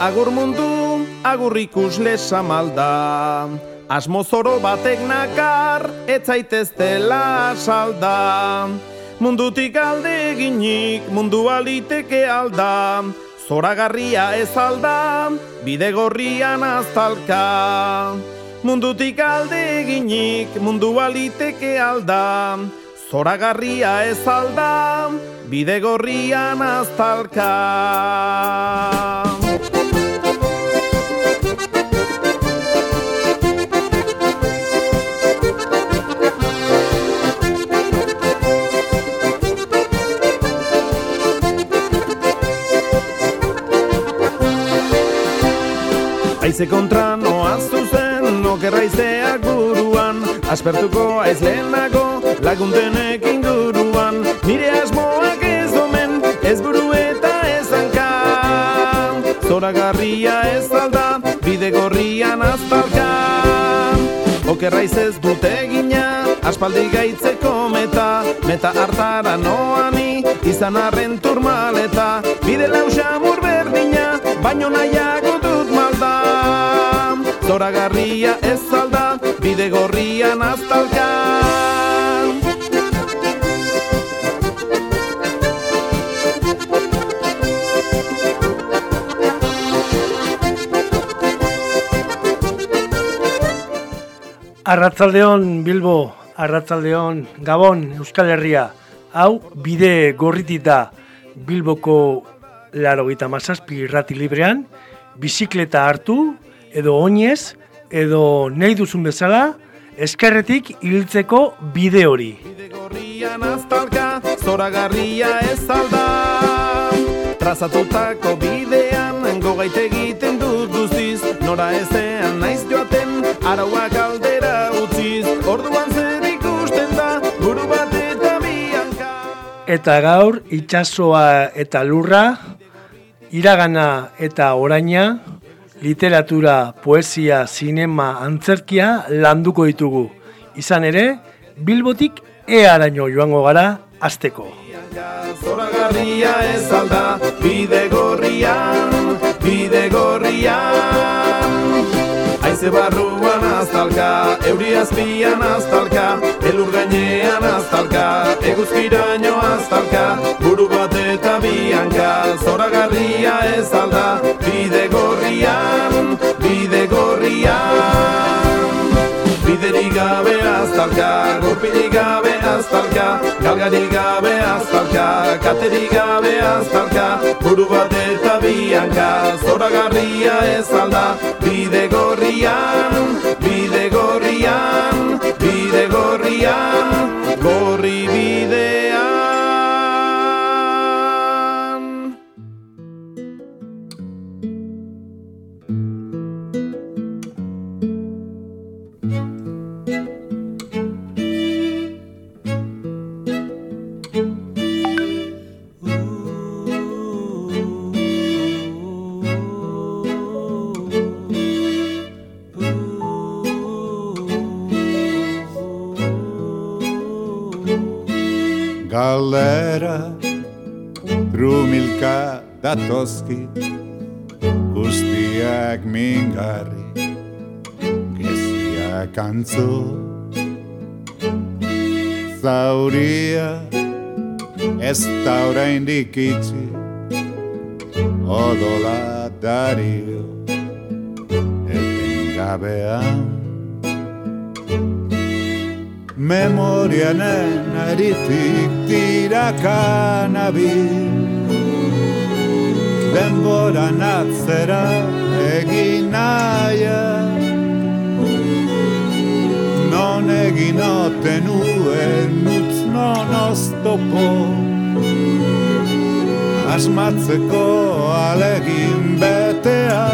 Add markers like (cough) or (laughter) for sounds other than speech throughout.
agur mundu, agur ikusle samalda. Asmozoro batek nakar, etzaitez salda. Mundutik alde eginik, mundu aliteke alda. Zoragarria ez alda, bide gorrian aztalka. Mundutik alde eginik, mundu aliteke alda. Zoragarria ez alda, bide gorrian aztalka. Aize kontra noa zuzen, okerraizeak buruan. Aspertuko aiz lehenago, laguntenek inguruan. Nire asmoak ez omen, ez buru eta ez hanka. Zoragarria ez alda, bide gorrian aztalka Okerraiz ez dute egina, aspaldi gaitzeko meta. Meta hartara noani, izan arren turmaleta. Bide lausa berdina, baino nahiago dut Zoragarria ez alda, bide gorrian aztalka Arratzaldeon Bilbo, Arratzaldeon Gabon, Euskal Herria. Hau bide gorritita Bilboko laro gita mazazpi irrati librean, bizikleta hartu, edo oinez, edo nahi duzun bezala, eskerretik hiltzeko bide hori. Bide gorrian aztalka, zoragarria ez alda, trazatutako bidean, gogaite egiten dut guztiz, nora ezean naiz joaten, arauak aldera utziz, orduan zer ikusten da, buru bat eta bianka. Eta gaur, itxasoa eta lurra, iragana eta oraina, literatura, poesia, sinema, antzerkia landuko ditugu. Izan ere, bilbotik earaino joango gara azteko. Zoragarria ez alda, bide gorrian, bide gorrian. Aize barruan aztalka, euri azpian aztalka, elur gainean aztalka, eguzkiraino aztalka, buru bat eta bianka, zoragarria ez alda, bide gorrian, bide gorrian. Biderik gabe aztalka, gorpinik gabe aztalka, galgarik gabe aztalka, katerik gabe aztalka, buru bat eta bianka, zoragarria ez alda, bide gorrian, bide gorrian, bide gorrian, gorri bidean. Galera Brumilka datoski Guztiak mingarri Geziak antzu Zauria Ez da oraindik itxi Odola dario Eten gabean Memorianen aritik tirakan abil Denboran atzera egin naia. Non egin oten uen utz non oztopo. Asmatzeko alegin betea.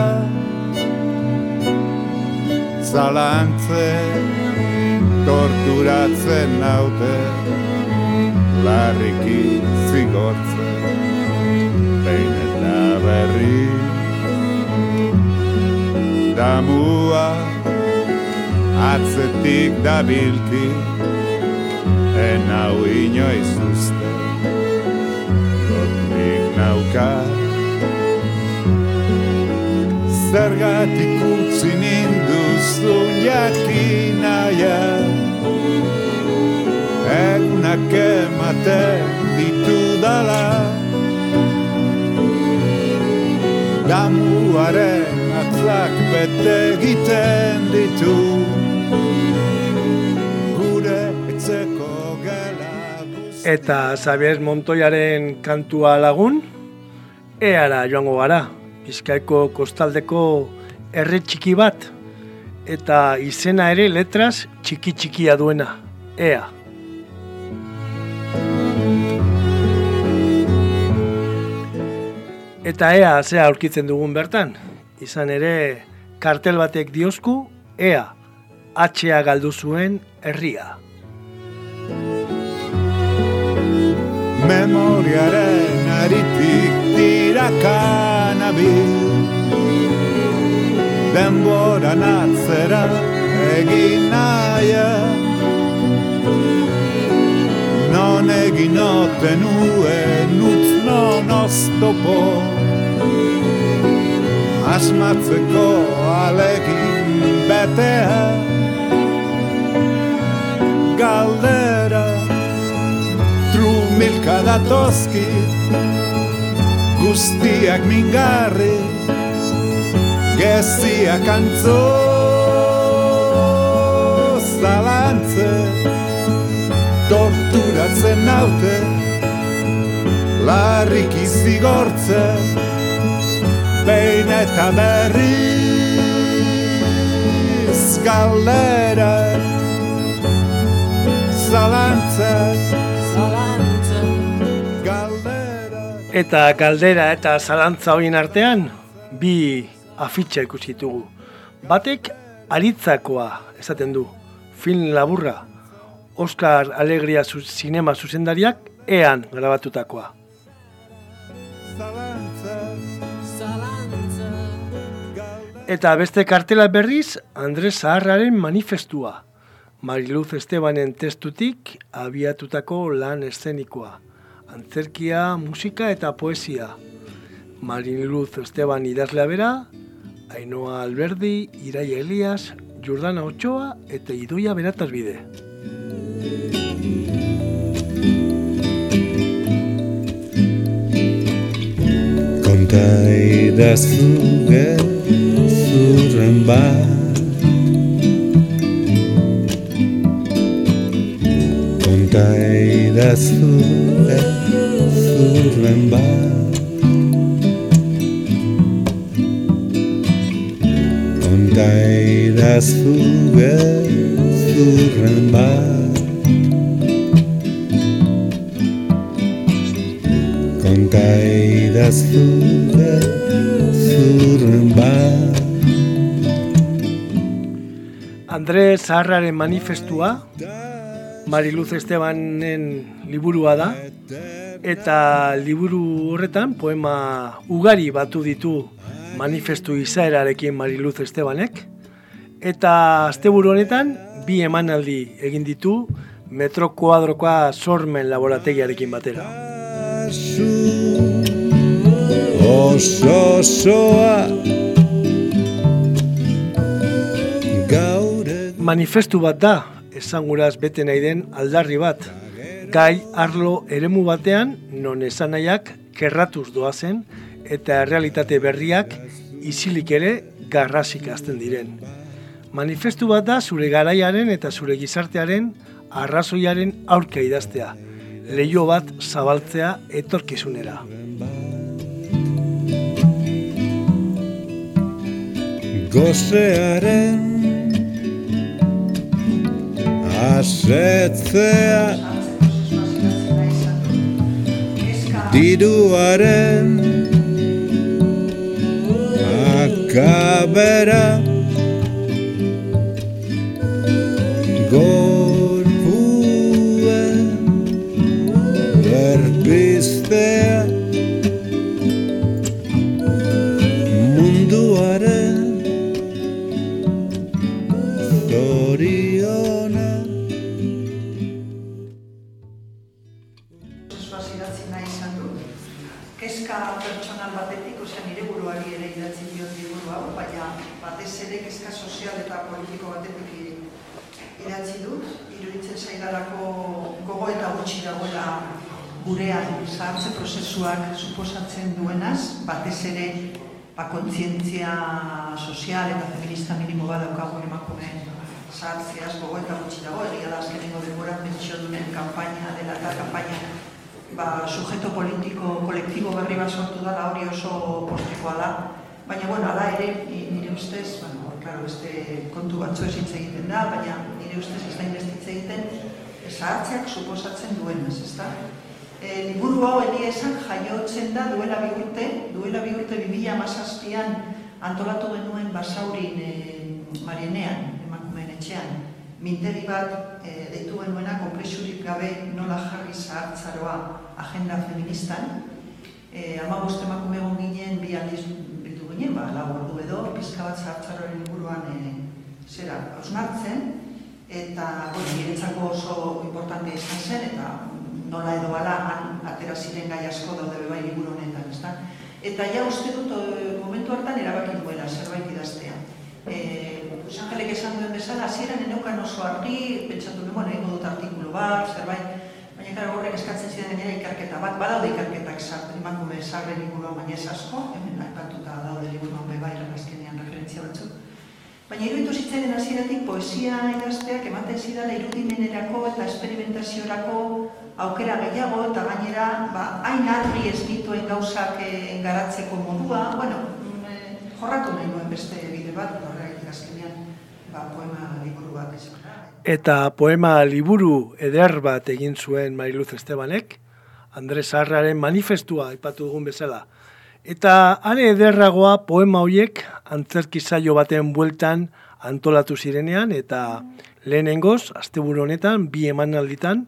Zalantzen torturatzen naute larriki zigortzen behin eta berri. Damua atzetik dabilki en hau inoiz uste loturik nauka. Zergatik utzi ninduzun jakinaia Egunak ematen ditu dala Damuaren atzak bete egiten ditu. Gure etzeko gela Eta Xavier Montoiaren kantua lagun, eara joango gara. Bizkaiko kostaldeko erre txiki bat, eta izena ere letraz txiki txikia duena, ea. Eta ea zea aurkitzen dugun bertan, izan ere kartel batek diozku, ea, atxea galdu zuen herria. Memoriaren aritik tirakan abil Denboran atzera egin naia Non egin oten uen utz non oztopo Asmatzeko alegin betea. Galdera Trumilka datoski Guztiak mingarri Geziak antzo Zalantze Torturatzen naute Larrik izigortze Behin eta berriz Galdera Zalantzak Galdera. Eta galdera eta zalantza horien artean, bi afitxa ikusi ditugu. Batek aritzakoa esaten du, film laburra, Oscar Alegria zu, sinema zuzendariak ean grabatutakoa. Eta beste kartela berriz, Andres Zaharraren manifestua. Mariluz Estebanen testutik abiatutako lan eszenikoa. Antzerkia, musika eta poesia. Mariluz Esteban idazlea bera, Ainoa Alberdi, Iraia Elias, Jordana Ochoa eta Idoia Berataz bide. Konta idazu gezurren bat Konta idazu gezurren bat Konta idazu gezurren bat Konta idazu gezurren bat Andres Zaharraren manifestua, Mariluz Estebanen liburua da, eta liburu horretan poema ugari batu ditu manifestu izaerarekin Mariluz Estebanek, eta asteburu honetan bi emanaldi egin ditu metro kuadrokoa sormen laborategiarekin batera. Oso osoa gaur egun Manifestu bat da, esanguraz bete nahi den aldarri bat. Gai arlo eremu batean, non esanaiak kerratuz doazen eta errealitate berriak isilik ere garrasik azten diren. Manifestu bat da zure garaiaren eta zure gizartearen arrazoiaren aurka idaztea. Leio bat zabaltzea etorkizunera. Gozearen asetzea diruaren akabera gorpuen politiko batetik idatzi dut, iruditzen zaidalako gogo eta gutxi dagoela gurean zahartze prozesuak suposatzen duenaz, batez ere ba, kontzientzia sozial eta feminista minimo bat daukagu emakume zahartzeaz gogo eta gutxi dago, egia da azkenengo denbora pentsio dunen kampaina dela eta kampaina ba, sujeto politiko kolektibo berri bat sortu da, hori oso postikoa da, baina bueno, ala ere, nire ustez, bueno, claro, beste kontu batzu ez hitz egiten da, baina nire ustez ez da inbestitze egiten, zahartzeak suposatzen duen, ez da? E, liburu hau egia esan jaiotzen da duela bi urte, duela bi urte 2017an antolatu genuen basaurin e, marinean, emakumeen etxean, mintegi bat e, deitu genuena konplexurik gabe nola jarri zahartzaroa agenda feministan. E, emakume egon ginen bi aldiz bildu ginen, ba, lau ordu edo, pizka bat zahartzaroaren inguruan e, zera, hausnartzen, eta niretzako oso importante izan zen, eta nola edo ala han atera ziren gai asko daude bebai liburu honetan, ezta? Eta ja uste dut eh, momentu hartan erabaki duela zerbait idaztea. Eh, Angelek esan duen bezala, hasieran eneukan oso argi, pentsatu nuen, bueno, dut artikulu bat, zerbait, baina gara horrek eskatzen ziren gainera ikerketa bat, badaude ikerketak sartzen, emakume sarren inguruan baina ez asko, hemen daude liburuan bebai, azkenean referentzia batzuk. Baina iruditu zitzairen hasieratik poesia idazteak ematen zidala irudimenerako eta esperimentaziorako aukera gehiago eta gainera ba, hain argi ez dituen gauzak eh, garatzeko modua, bueno, eh, jorratu nahi nuen beste bide bat, horregatik azkenean ba, poema liburu bat ez. Eta poema liburu eder bat egin zuen Mariluz Estebanek, Andres Arraren manifestua ipatu dugun bezala. Eta are ederragoa poema horiek antzerki saio baten bueltan antolatu zirenean eta lehenengoz, asteburu honetan, bi emanalditan,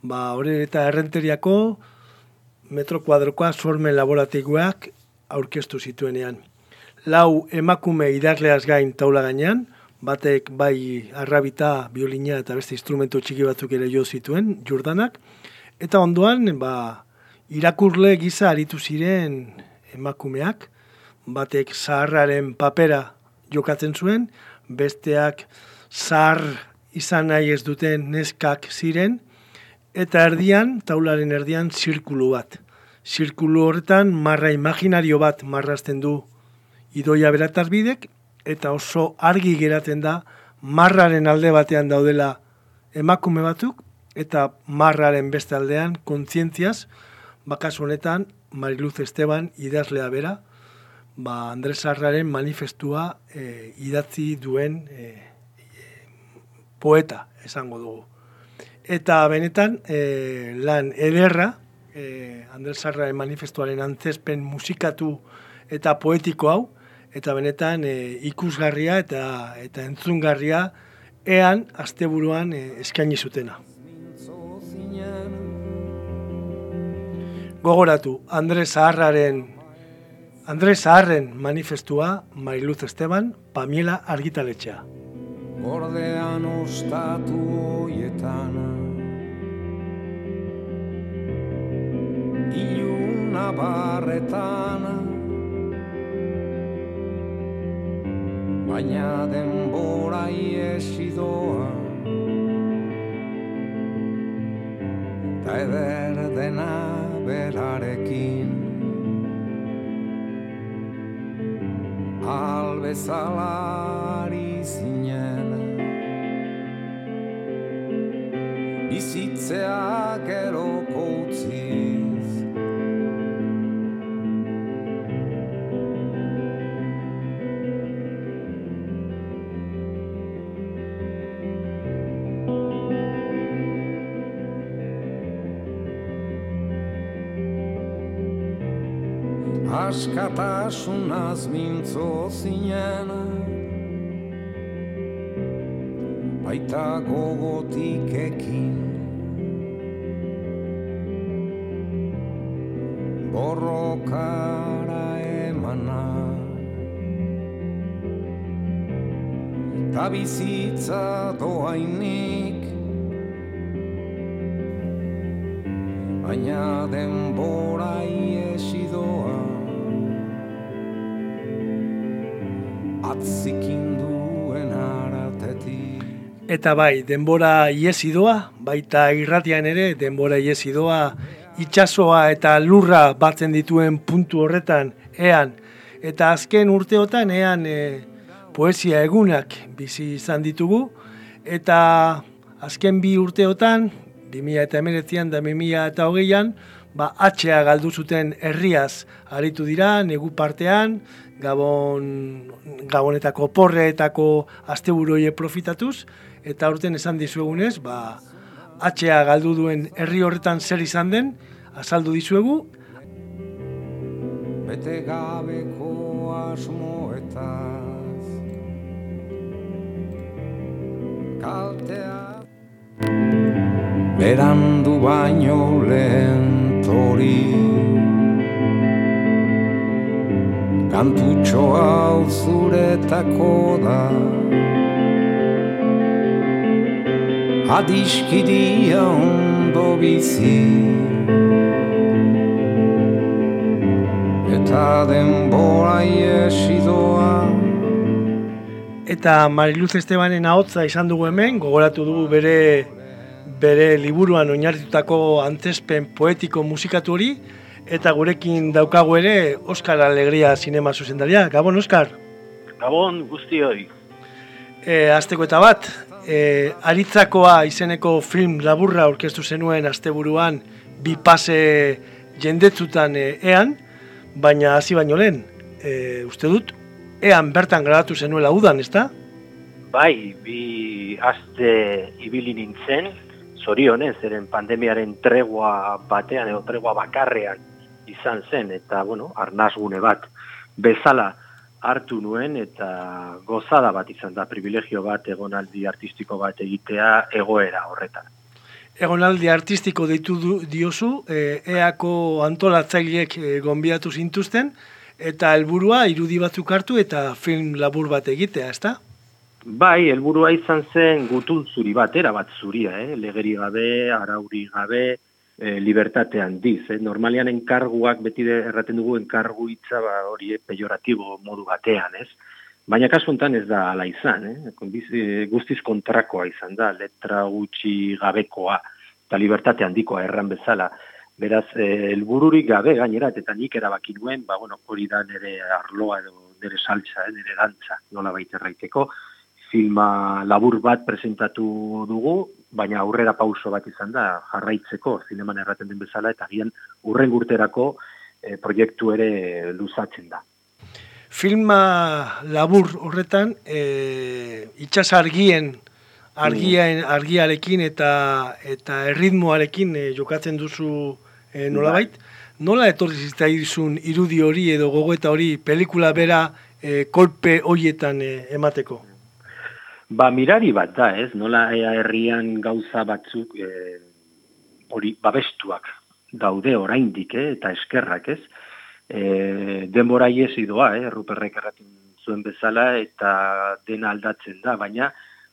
ba, hori eta errenteriako metro kuadrokoa sormen laboratikoak aurkeztu zituenean. Lau emakume idazleaz gain taula gainean, batek bai arrabita, biolina eta beste instrumento txiki batzuk ere jo zituen, jurdanak, eta ondoan, ba, irakurle giza aritu ziren emakumeak, batek zaharraren papera jokatzen zuen, besteak zahar izan nahi ez duten neskak ziren, eta erdian, taularen erdian, zirkulu bat. Zirkulu horretan marra imaginario bat marrazten du idoia beratarbidek, eta oso argi geratzen da marraren alde batean daudela emakume batzuk, eta marraren beste aldean kontzientziaz, bakas honetan Mariluz Esteban idazlea bera, ba Andres Arraren manifestua e, idatzi duen e, poeta esango dugu. Eta benetan e, lan ederra e, Andres Arraren manifestuaren antzespen musikatu eta poetiko hau, eta benetan e, ikusgarria eta eta entzungarria ean asteburuan e, eskaini zutena. Gogoratu, Andres Zaharraren Andres Zaharren manifestua Mariluz Esteban, Pamiela Argitaletxea. Gordean ostatu hoietan Iluna barretan Baina denbora iesi doa Ta eder dena berarekin Albezalari zinen. Bizitzeak eroko utziz askatasunaz mintzo zinen baita gogotik ekin borrokara emana. Ta bizitza doainik baina denbora Eta bai, denbora iesi doa, baita irratian ere denbora iesi doa, itxasoa eta lurra batzen dituen puntu horretan, ean, eta azken urteotan ean e, poesia egunak bizi izan ditugu, eta azken bi urteotan, 2000 eta emeretzian da 2000 eta hogeian, ba, atxea galdu zuten herriaz. Aritu dira, negu partean, Gabon, Gabonetako porreetako asteburoie profitatuz, eta urten esan dizuegunez, ba, atxea galdu duen herri horretan zer izan den, azaldu dizuegu. Bete gabeko asmoetaz. Kaltea. Berandu baino lehen tori Kantutxo hau zuretako da Adiskidia ondo bizi Eta denbora iesi doa Eta Mariluz Estebanen ahotza izan dugu hemen, gogoratu dugu bere bere liburuan oinarritutako antzespen poetiko musikatu hori, eta gurekin daukagu ere Oskar Alegria sinema zuzendaria. Gabon, Oskar? Gabon guztioi. E, azteko eta bat, e, aritzakoa izeneko film laburra orkestu zenuen asteburuan bi pase jendetzutan e, ean, baina hasi baino lehen, e, uste dut, ean bertan grabatu zenuela udan, ezta? Bai, bi aste ibili nintzen, zorionez, eren pandemiaren tregua batean edo tregua bakarrean izan zen, eta, bueno, arnazgune bat bezala hartu nuen, eta gozada bat izan da, privilegio bat, egonaldi artistiko bat egitea egoera horretan. Egonaldi artistiko deitu du, diozu, e, eako antolatzaileek e, gonbiatu zintuzten, eta helburua irudi batzuk hartu eta film labur bat egitea, ezta? Bai, helburua izan zen gutun zuri bat, era bat zuria, eh? legeri gabe, arauri gabe, e, libertate handiz. Eh? Normalian enkarguak, beti erraten dugu enkargu hitza ba, hori eh, pejoratibo modu batean, ez? Baina kasu honetan ez da ala izan, eh? Kondiz, e, guztiz kontrakoa izan da, letra gutxi gabekoa eta libertate handikoa erran bezala. Beraz, helbururik gabe gainera, eta nik erabaki nuen, ba, bueno, hori da nire arloa edo nire saltza, eh? nire dantza, nola baita erraiteko, filma labur bat presentatu dugu, baina aurrera pauso bat izan da jarraitzeko zineman erraten den bezala eta gian urren gurterako e, proiektu ere luzatzen da. Filma labur horretan e, itxas argien argiaen argiarekin eta eta erritmoarekin e, jokatzen duzu e, nolabait. Nola etorri zitzaizun irudi hori edo gogoeta hori pelikula bera e, kolpe hoietan e, emateko Ba, mirari bat da, ez? Nola ea herrian gauza batzuk e, hori babestuak daude oraindik, eh? eta eskerrak, ez? E, denbora iesi doa, eh? Ruperrek erraten zuen bezala, eta dena aldatzen da, baina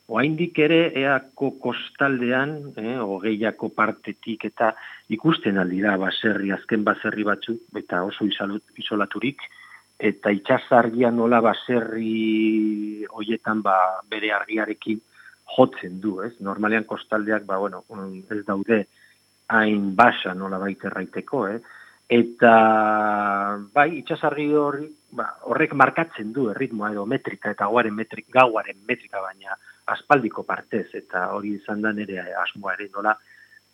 oraindik ere eako kostaldean, eh? ogeiako partetik, eta ikusten aldira baserri, azken baserri batzuk, eta oso isolaturik, eta itxasargia nola baserri hoietan ba, bere argiarekin jotzen du, ez? Normalean kostaldeak, ba, bueno, ez daude hain basa nola baita erraiteko, eh? Eta, bai, itxasargi hori, ba, horrek markatzen du erritmoa edo metrika eta gauaren metrika, gauaren metrika baina aspaldiko partez, eta hori izan da nire asmoa ere nola,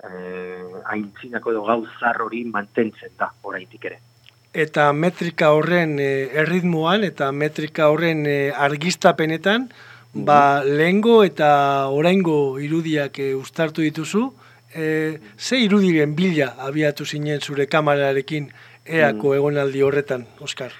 eh, haintzinako edo gauzar hori mantentzen da, oraitik ere eta metrika horren e, erritmoan eta metrika horren e, argistapenetan, ba, lehengo eta oraingo irudiak e, ustartu dituzu, e, ze irudiren bila abiatu zinen zure kamararekin eako mm. egonaldi horretan, Oskar?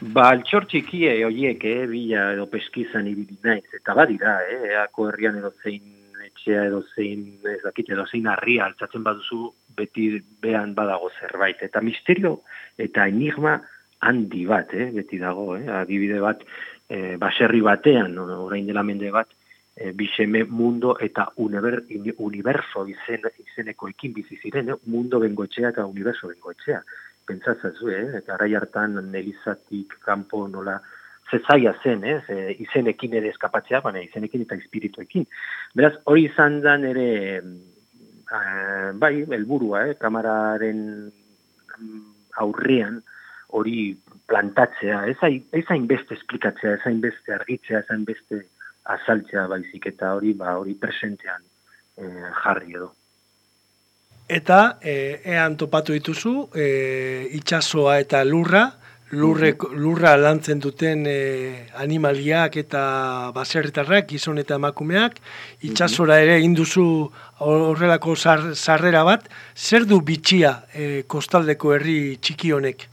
Ba, altxortxikie horiek, eh, bila edo peskizan ibili naiz, eta badira, eh, eako herrian edo zein etxea edo zein, ez dakit, edo zein harria altzatzen baduzu beti behan badago zerbait. Eta misterio eta enigma handi bat, eh, beti dago, eh, adibide bat, eh, baserri batean, orain dela mende bat, eh, biseme mundo eta univer, universo izen, izeneko ekin bizi ziren, eh, mundo bengoetxea eta universo bengoetxea. Pentsatzazu, eh, eta hartan nelizatik kanpo nola zezaia zen, ez, e, izenekin ere eskapatzea, baina izenekin eta espirituekin. Beraz, hori izan da nere, e, bai, helburua, eh, kamararen aurrean, hori plantatzea, ez hain beste esplikatzea, ez hain beste argitzea, ez hain beste azaltzea baizik, eta hori, ba, hori presentean e, jarri edo. Eta, e, ean topatu dituzu, e, itxasoa eta lurra, lurre, lurra lantzen duten e, animaliak eta baserritarrak, gizon eta emakumeak, itxasora ere induzu horrelako sarrera bat, zer du bitxia e, kostaldeko herri txiki honek?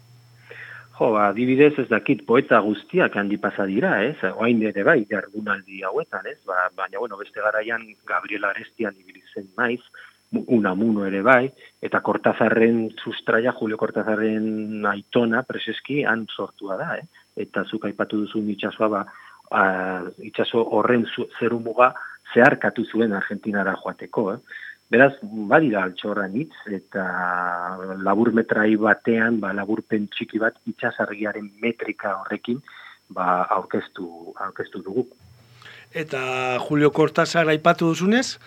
Jo, ba, dibidez ez dakit poeta guztiak handi pasa dira, ez? Oain ere bai, jardunaldi hauetan, ez? Ba, baina, bueno, beste garaian Gabriela Arestian ibilizen maiz, unamuno ere bai, eta Kortazarren sustraia, Julio Kortazarren aitona, preseski, han sortua da, eh? eta zuk aipatu duzu itxasoa, ba, a, itxaso horren zerumuga zeharkatu zuen Argentinara joateko, eh? Beraz, badira altxorra nitz, eta labur metrai batean, ba, laburpen txiki bat itxasargiaren metrika horrekin, ba, aurkeztu, aurkeztu dugu. Eta Julio Cortázar aipatu duzunez,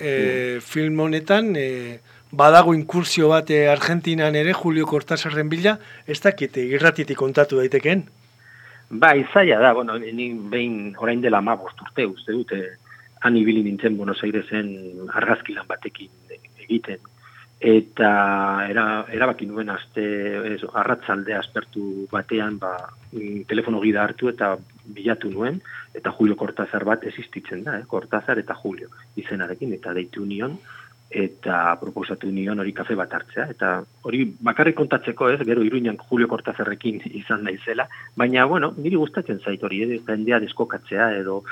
e, film honetan e, badago inkursio bat e, Argentinan ere Julio Cortázarren bila, ez dakit irratitik kontatu daiteken? Ba, izaila da, bueno, ni behin orain dela ma urte, uste dute, han ibili nintzen Buenos Airesen argazkilan batekin egiten. Eta era, erabaki nuen azte, ez, arratzalde aspertu batean, ba, mm, telefono gida hartu eta bilatu nuen, eta Julio Cortázar bat existitzen da, eh? Cortázar eta Julio izenarekin, eta deitu nion, eta proposatu nion hori kafe bat hartzea, eta hori bakarrik kontatzeko ez, gero iruinan Julio Cortázarrekin (laughs) izan naizela, baina, bueno, niri gustatzen zait hori, eh? jendea deskokatzea, edo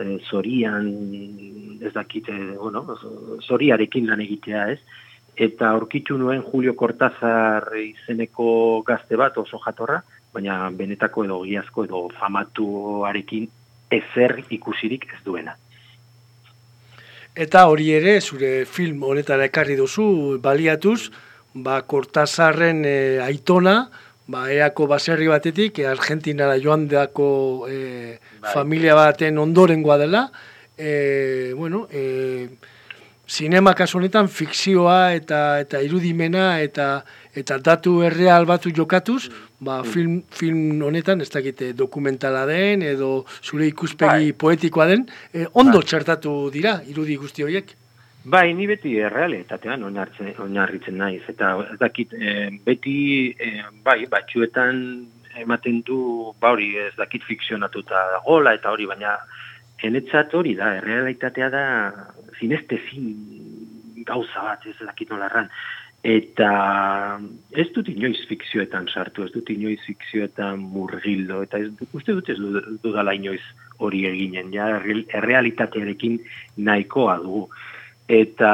eh, zorian, ez dakite, bueno, zoriarekin lan egitea ez, eta aurkitu nuen Julio Cortázar izeneko gazte bat oso jatorra, baina benetako edo giazko edo famatuarekin ezer ikusirik ez duena. Eta hori ere, zure film honetara ekarri duzu, baliatuz, ba, Kortazarren e, aitona, ba, eako baserri batetik, e, Argentinara joan deako e, familia baten ondorengoa dela, e, bueno, e, Zinema kasu honetan fikzioa eta eta irudimena eta eta datu erreal batu jokatuz, ba, mm. film, film honetan ez dakite dokumentala den edo zure ikuspegi bai. poetikoa den, eh, ondo bai. txertatu dira irudi guzti horiek. Bai, ni beti errealitatean oinarritzen naiz eta ez dakit eh, beti eh, bai, batzuetan ematen du ba hori ez dakit fikzionatuta gola eta hori baina enetzat hori da, errealitatea da zineste zin gauza bat, ez dakit nolarran. Eta ez dut inoiz fikzioetan sartu, ez dut inoiz fikzioetan murgildo, eta ez, uste dut ez dudala inoiz hori eginen, ja, errealitatearekin nahikoa dugu. Eta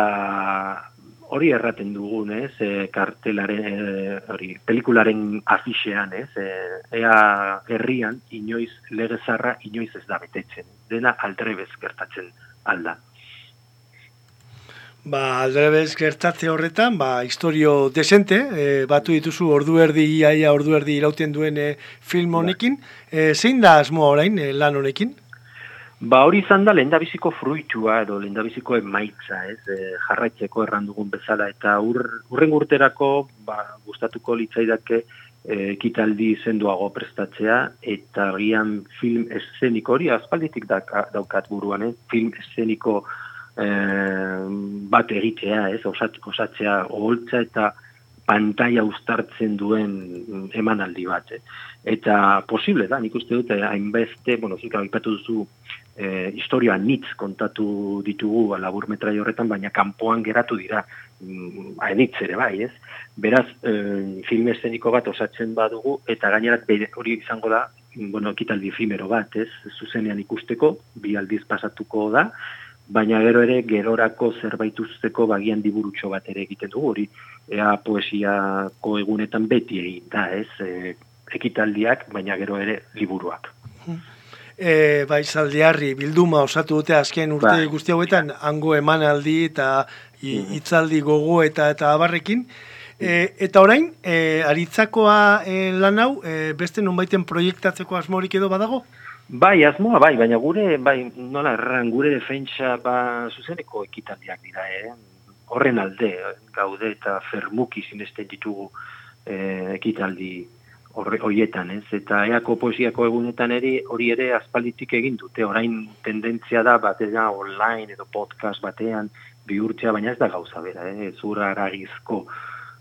hori erraten dugun, ez, e, kartelaren, e, hori, pelikularen afixean, ez, e, ea herrian, inoiz, legezarra, inoiz ez da betetzen. Dena aldrebez gertatzen alda. Ba, aldrebez gertatze horretan, ba, historio desente, e, batu dituzu ordu erdi, iaia ordu erdi irauten duen e, film bai. honekin. E, zein da asmoa orain e, lan honekin? Ba hori izan da lehendabiziko fruitua edo lehendabiziko emaitza, ez, e, jarraitzeko errandugun bezala eta ur, urren urterako ba, gustatuko litzaidake e, ekitaldi zenduago prestatzea eta gian film eszeniko hori aspalditik daukat buruan, ez, film eszeniko e, bat egitea, ez, osat, osatzea, oholtza eta pantaia ustartzen duen emanaldi bat. Eh? Eta posible da, nik uste dute, hainbeste, bueno, zika ipatu duzu, e, historia nitz kontatu ditugu labur metrai horretan, baina kanpoan geratu dira, mm, hainitz ere bai, ez? Beraz, e, film eszeniko bat osatzen badugu, eta gainerat hori izango da, bueno, kitaldi efimero bat, ez? Zuzenean ikusteko, bi aldiz pasatuko da, baina gero ere gerorako zerbait usteko bagian diburutxo bat ere egiten dugu, hori ea poesiako egunetan beti egin da, ez, e, ekitaldiak, baina gero ere liburuak. E, bai, zaldiarri, bilduma osatu dute azken urte bai. guzti hauetan, hango emanaldi eta mm-hmm. hitzaldi gogo eta eta abarrekin, E, eta orain, e, aritzakoa e, lan hau, e, beste nonbaiten proiektatzeko asmorik edo badago? Bai, asmoa bai, baina gure, bai, nola erran, gure defentsa ba, zuzeneko ekitaldiak dira, eh? horren alde gaude eta fermuki sinesten ditugu eh, ekitaldi horietan, ez? Eta eako poesiako egunetan eri hori ere aspalditik egin dute, orain tendentzia da batera online edo podcast batean bihurtzea, baina ez da gauza bera, eh? zura aragizko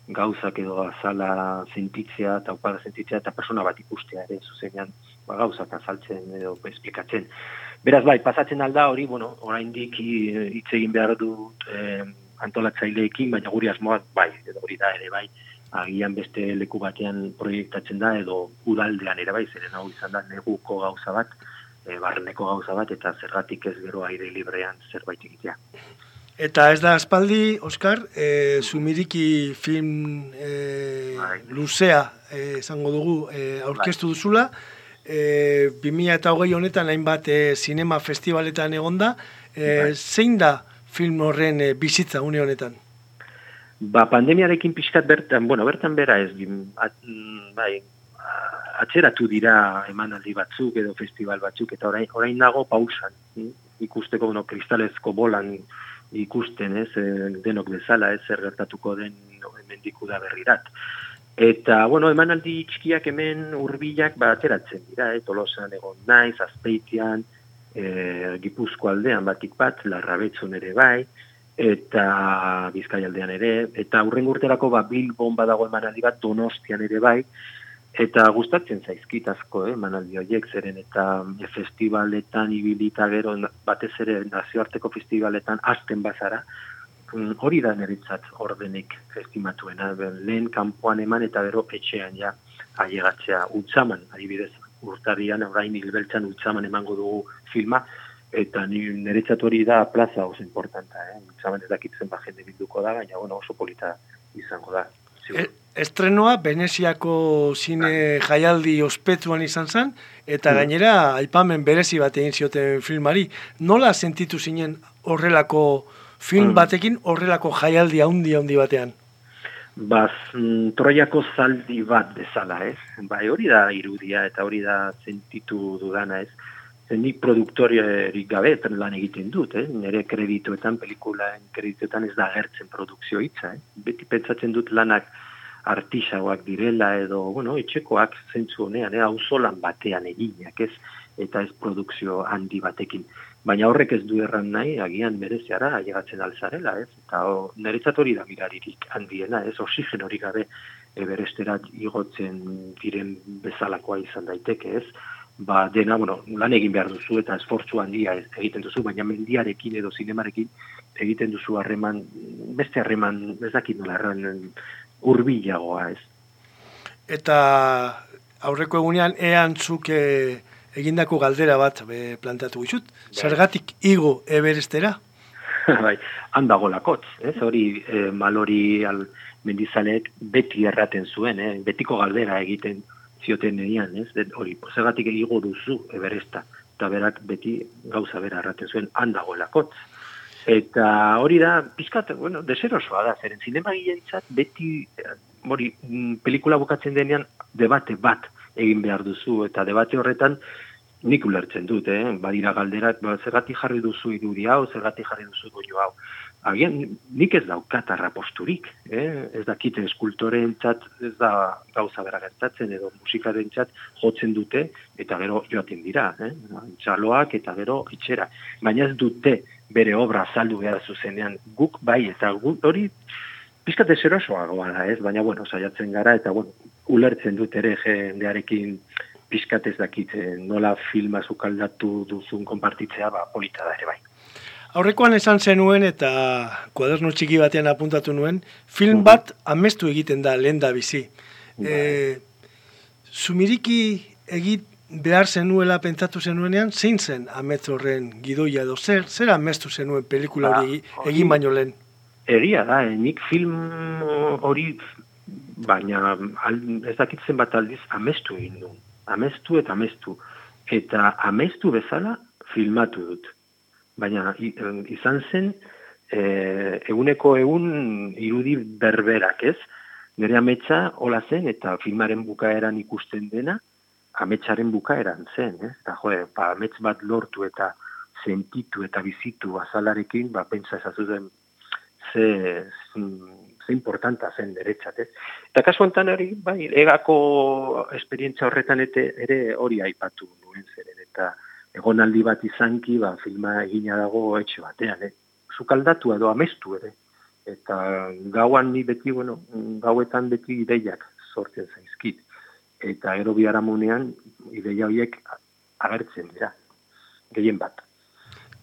gauzak edo azala sentitzea eta upara sentitzea eta persona bat ikustea ere zuzenean ba, gauzak azaltzen edo esplikatzen. Beraz bai, pasatzen alda hori, bueno, oraindik hitz egin behar dut eh, antolatzaileekin, baina guri asmoak bai, edo hori da ere bai, agian beste leku batean proiektatzen da edo udaldean ere bai, zeren hau izan da neguko gauza bat, e, barneko gauza bat, eta zergatik ez gero aire librean zerbait egitea. Eta ez da aspaldi, Oskar, e, Sumiriki film e, Bai. luzea e, esango dugu e, aurkeztu duzula, e, 2000 eta hogei honetan hainbat e, sinema festivaletan egonda, e, Bai. zein da film horren e, bizitza une honetan? Ba, pandemiarekin pixkat bertan, bueno, bertan bera ez, at, bai, atzeratu dira emanaldi batzuk edo festival batzuk, eta orain, orain dago pausan, ikusteko, bueno, kristalezko bolan ikusten, ez, eh, denok bezala, ez, zer gertatuko den hemendiku da berrirat. Eta, bueno, emanaldi txikiak hemen hurbilak ba, ateratzen dira, eh, tolosan egon naiz, azpeitian, eh, gipuzko aldean batik bat, larrabetzon ere bai, eta bizkaialdean ere, eta hurren urterako ba, Bilbon badago emanaldi bat donostian ere bai, eta gustatzen zaizkit asko, eh, emanaldi horiek zeren eta e, festivaletan ibilita gero batez ere nazioarteko festivaletan azten bazara, mm, hori da niretzat ordenik estimatuena, lehen kanpoan eman eta gero etxean ja ailegatzea utzaman, adibidez, urtarian orain hilbeltzan utzaman emango dugu filma, eta ni niretzat hori da plaza oso importanta, eh? utzaman ez dakitzen ba jende bilduko da, baina bueno, oso polita izango da. E, estrenoa Veneziako zine jaialdi ospetsuan izan zen, eta Mm. gainera aipamen berezi bat egin zioten filmari. Nola sentitu zinen horrelako film Mm. batekin, horrelako jaialdi handi handi batean? Baz, mm, troiako zaldi bat bezala, ez? Bai, hori da irudia eta hori da sentitu dudana, ez? Zen nik produktorierik gabe lan egiten dut, eh? nire kredituetan, pelikulaen kredituetan ez da agertzen produkzio hitza, eh? Beti pentsatzen dut lanak artisagoak direla edo, bueno, etxekoak zentzu honean, eh? auzolan batean eginak, ez? Eta ez produkzio handi batekin. Baina horrek ez du erran nahi, agian mereziara ailegatzen alzarela, ez? Eta o, niretzat hori da miraririk handiena, ez? Oxigen hori gabe eberesterat igotzen diren bezalakoa izan daiteke, ez? Ba, dena, bueno, lan egin behar duzu eta esfortzu handia egiten duzu, baina mendiarekin edo zinemarekin egiten duzu harreman, beste harreman, ez dakit nola erran, urbilagoa, ez? Eta aurreko egunean ean zuk eh, egindako galdera bat be, planteatu gizut. Zergatik igo eberestera? (laughs) bai, handago lakotz, ez? Hori eh, malori al mendizaleek beti erraten zuen, eh? betiko galdera egiten zioten edian, ez? De, hori, zergatik igo duzu eberesta, eta berak beti gauza bera erraten zuen handago lakotz. Eta hori da, pizkat, bueno, deserosoa da, zeren zinema beti, eh, hori, mm, pelikula bukatzen denean, debate bat egin behar duzu, eta debate horretan, nik ulertzen dut, eh? badira galderak, ba, zergatik jarri duzu irudi hau, zergatik jarri duzu goio hau. Agian, nik ez daukat arraposturik, eh? ez dakite eskultorentzat ez da gauza bera gertatzen, edo musikarentzat jotzen dute, eta gero joaten dira, eh? txaloak eta gero itxera. Baina ez dute bere obra azaldu behar zuzenean, guk bai, eta guk hori pizkat eserosoagoa da, ez? Baina, bueno, saiatzen gara, eta, bueno, ulertzen dut ere jendearekin pizkat ez dakit eh, nola filma zukaldatu duzun konpartitzea, ba, polita da ere bai. Aurrekoan esan zenuen eta kuaderno txiki batean apuntatu nuen, film bat amestu egiten da lehen da bizi. E, sumiriki egit behar zenuela pentsatu zenuenean, zein zen ametz horren gidoia edo zer, zer amestu zenuen pelikula Ba, hori egin baino lehen? Egia da, eh, nik film hori, baina al, ez dakitzen bat aldiz amestu egin du. Amestu eta amestu. Eta amestu bezala filmatu dut. Baina izan zen e, eguneko egun irudi berberak ez, nire ametsa hola zen, eta filmaren bukaeran ikusten dena, ametsaren bukaeran zen, ez? Eta jo, ba, amets bat lortu eta sentitu eta bizitu azalarekin, ba, pentsa ezazuten ze, ze importanta zen deretzat, ez? Eta kasu honetan hori, bai, egako esperientzia horretan ete, ere hori aipatu nuen zeren, eta egonaldi bat izanki, ba, filma egina dago etxe batean, eh? Zukaldatu edo amestu ere. Eta gauan ni beti, bueno, gauetan beti ideiak sortzen zaizkit. Eta gero biharamunean ideia horiek agertzen dira. Gehien bat.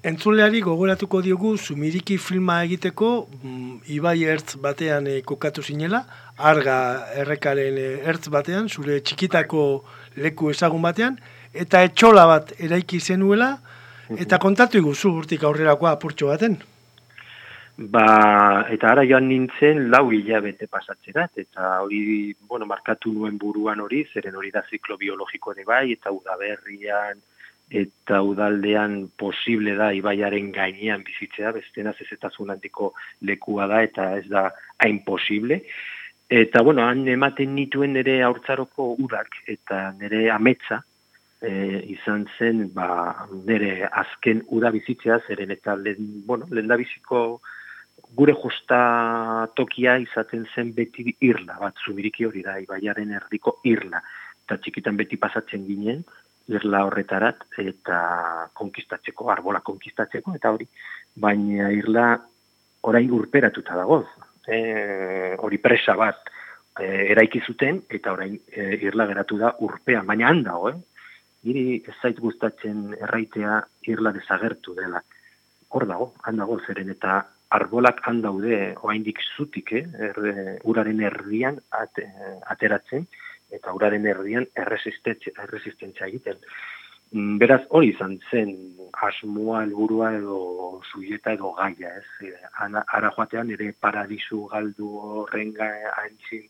Entzuleari gogoratuko diogu Zumiriki filma egiteko mm, Ibai Ertz batean e, kokatu zinela, arga errekaren e, Ertz batean, zure txikitako leku ezagun batean, eta etxola bat eraiki zenuela, eta kontatu iguzu urtik aurrerakoa apurtxo baten. Ba, eta ara joan nintzen lau hilabete pasatzerat, eta hori, bueno, markatu nuen buruan hori, zeren hori da ziklo biologiko ere bai, eta udaberrian, eta udaldean posible da ibaiaren gainean bizitzea, bestena zezetazun handiko lekua da eta ez da hain posible. Eta bueno, han ematen nituen nire aurtzaroko udak eta nire ametza e, izan zen ba, nire azken uda bizitzea zeren eta lehen, bueno, lehen da biziko gure justa tokia izaten zen beti irla bat zubiriki hori da, ibaiaren erdiko irla. Eta txikitan beti pasatzen ginen, irla horretarat eta konkistatzeko, arbola konkistatzeko, eta hori, baina irla orain urperatuta dagoz. E, hori presa bat e, eraiki zuten eta orain e, irla geratu da urpea, baina handago, eh? Giri ez zait gustatzen erraitea irla desagertu dela. Hor dago, handago zeren eta arbolak handaude oraindik zutik, eh? Er, uraren erdian ateratzen, eta uraren erdian erresistentzia egiten. Mm, beraz, hori izan zen asmoa, helburua edo suieta edo gaia, ez? E, ara joatean ere paradisu galdu horrenga haintzin